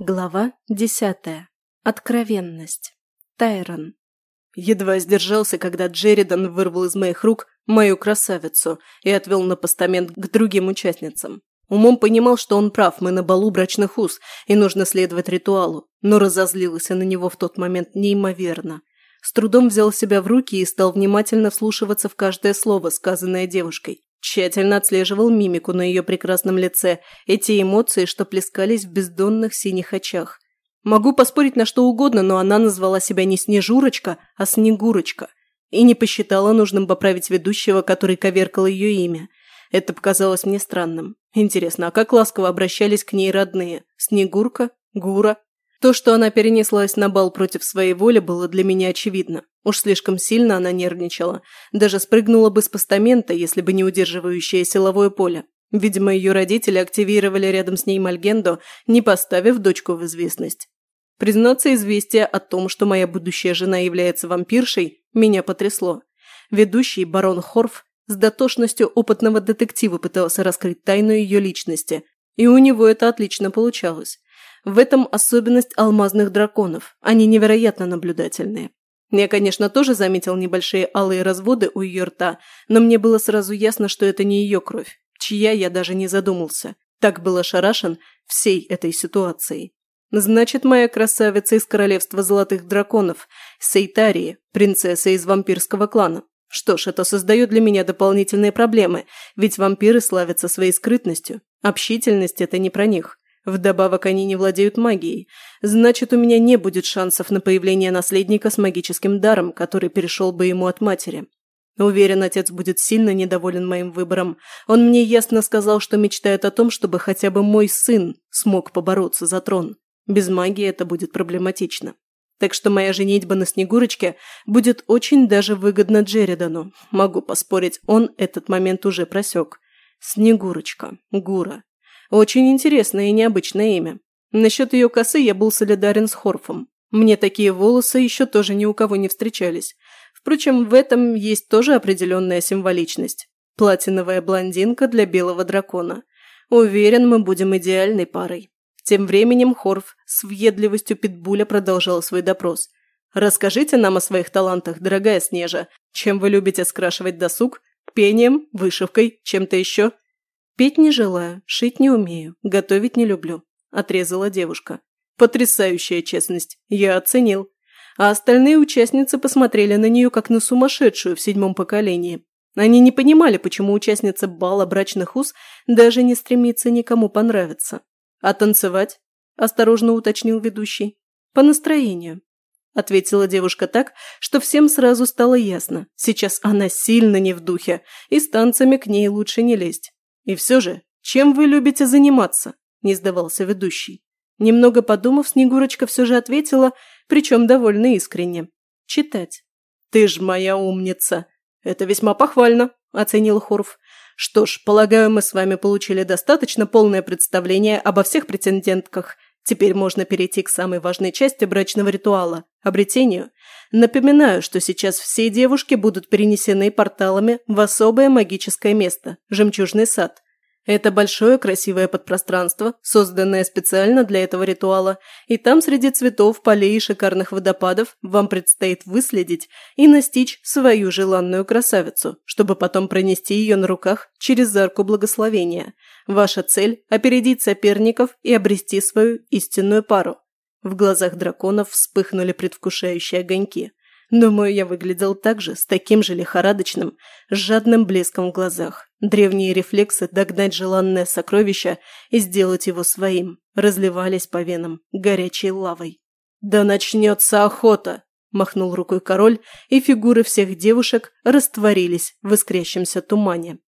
Глава десятая. Откровенность. Тайрон. Едва сдержался, когда Джеридан вырвал из моих рук мою красавицу и отвел на постамент к другим участницам. Умом понимал, что он прав, мы на балу брачных уз, и нужно следовать ритуалу, но разозлился на него в тот момент неимоверно. С трудом взял себя в руки и стал внимательно вслушиваться в каждое слово, сказанное девушкой. Тщательно отслеживал мимику на ее прекрасном лице, эти эмоции, что плескались в бездонных синих очах. Могу поспорить на что угодно, но она назвала себя не Снежурочка, а Снегурочка. И не посчитала нужным поправить ведущего, который коверкал ее имя. Это показалось мне странным. Интересно, а как ласково обращались к ней родные? Снегурка? Гура? То, что она перенеслась на бал против своей воли, было для меня очевидно. Уж слишком сильно она нервничала. Даже спрыгнула бы с постамента, если бы не удерживающее силовое поле. Видимо, ее родители активировали рядом с ней Мальгендо, не поставив дочку в известность. Признаться, известие о том, что моя будущая жена является вампиршей, меня потрясло. Ведущий, барон Хорф, с дотошностью опытного детектива пытался раскрыть тайну ее личности, и у него это отлично получалось. В этом особенность алмазных драконов. Они невероятно наблюдательные. Я, конечно, тоже заметил небольшие алые разводы у ее рта, но мне было сразу ясно, что это не ее кровь, чья я даже не задумался. Так был ошарашен всей этой ситуацией. Значит, моя красавица из королевства золотых драконов, Сейтарии, принцесса из вампирского клана. Что ж, это создает для меня дополнительные проблемы, ведь вампиры славятся своей скрытностью. Общительность – это не про них. Вдобавок они не владеют магией. Значит, у меня не будет шансов на появление наследника с магическим даром, который перешел бы ему от матери. Уверен, отец будет сильно недоволен моим выбором. Он мне ясно сказал, что мечтает о том, чтобы хотя бы мой сын смог побороться за трон. Без магии это будет проблематично. Так что моя женитьба на Снегурочке будет очень даже выгодна Джеридану. Могу поспорить, он этот момент уже просек. Снегурочка. Гура. Очень интересное и необычное имя. Насчет ее косы я был солидарен с Хорфом. Мне такие волосы еще тоже ни у кого не встречались. Впрочем, в этом есть тоже определенная символичность. Платиновая блондинка для белого дракона. Уверен, мы будем идеальной парой. Тем временем Хорф с въедливостью питбуля продолжал свой допрос. «Расскажите нам о своих талантах, дорогая Снежа. Чем вы любите скрашивать досуг? Пением, вышивкой, чем-то еще?» «Петь не желаю, шить не умею, готовить не люблю», – отрезала девушка. «Потрясающая честность, я оценил». А остальные участницы посмотрели на нее как на сумасшедшую в седьмом поколении. Они не понимали, почему участница бала брачных уз даже не стремится никому понравиться. «А танцевать?» – осторожно уточнил ведущий. «По настроению», – ответила девушка так, что всем сразу стало ясно. Сейчас она сильно не в духе, и с танцами к ней лучше не лезть. «И все же, чем вы любите заниматься?» – не сдавался ведущий. Немного подумав, Снегурочка все же ответила, причем довольно искренне. «Читать». «Ты ж моя умница!» «Это весьма похвально», – оценил Хорф. «Что ж, полагаю, мы с вами получили достаточно полное представление обо всех претендентках. Теперь можно перейти к самой важной части брачного ритуала – обретению. Напоминаю, что сейчас все девушки будут перенесены порталами в особое магическое место – Жемчужный сад. Это большое красивое подпространство, созданное специально для этого ритуала, и там среди цветов, полей и шикарных водопадов вам предстоит выследить и настичь свою желанную красавицу, чтобы потом пронести ее на руках через арку благословения. Ваша цель – опередить соперников и обрести свою истинную пару. В глазах драконов вспыхнули предвкушающие огоньки. Думаю, я выглядел так же, с таким же лихорадочным, жадным блеском в глазах. Древние рефлексы догнать желанное сокровище и сделать его своим разливались по венам горячей лавой. «Да начнется охота!» – махнул рукой король, и фигуры всех девушек растворились в искрящемся тумане.